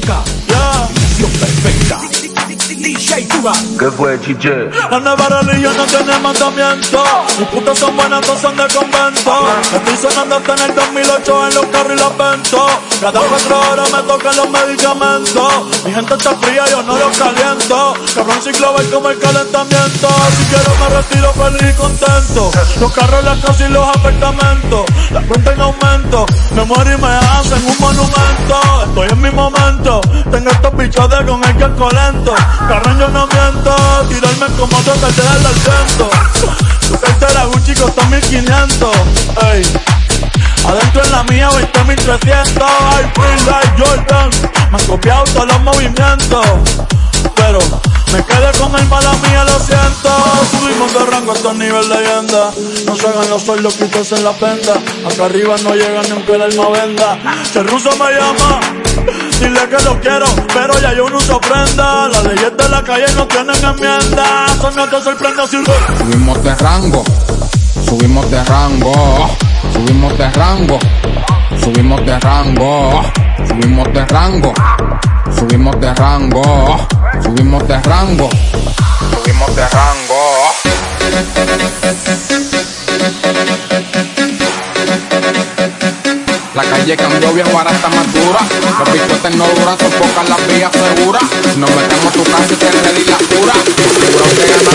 típica. Visión perfecta. ¿Qué fue, chiche? La nueva religión no tiene mandamiento. Mis putas son buenas, no son de convento. Estoy sonando hasta en el 2008 en los carros y los ventos. Cada cuatro horas me tocan los medicamentos. Mi gente está fría, yo no los caliento. Cabrón ciclo va como el calentamiento. Si quiero me retiro feliz y contento. Los carros, las casas y los apartamentos. La cuenta en aumento. Me muero y me hacen un monumento. Estoy en mi momento. Estos bichos de con el que colento. Carrón yo no miento. Tirarme como otra cartera al viento. Tu cartera Gucci costó 1500. Ey. Adentro en la mía 20300 I feel like Jordan Me han copiado todos los movimientos Pero me quedé con el mala mía, lo siento Subimos de rango a estos nivel leyenda No se hagan los sueldos quitos en la penda Acá arriba no llegan ni aunque el alma venda Si el ruso me llama Dile que lo quiero, pero ya yo no uso prenda Las leyes de la calle no tienen enmienda. Eso no te sorprende si Subimos de rango, subimos de rango, subimos de rango, subimos de rango, subimos de rango, subimos de rango, subimos de rango, calle cambió viejo, ahora está más. Los bichotes no duran, son pocas las vías seguras. Nos metemos tu casa y te ready la cura.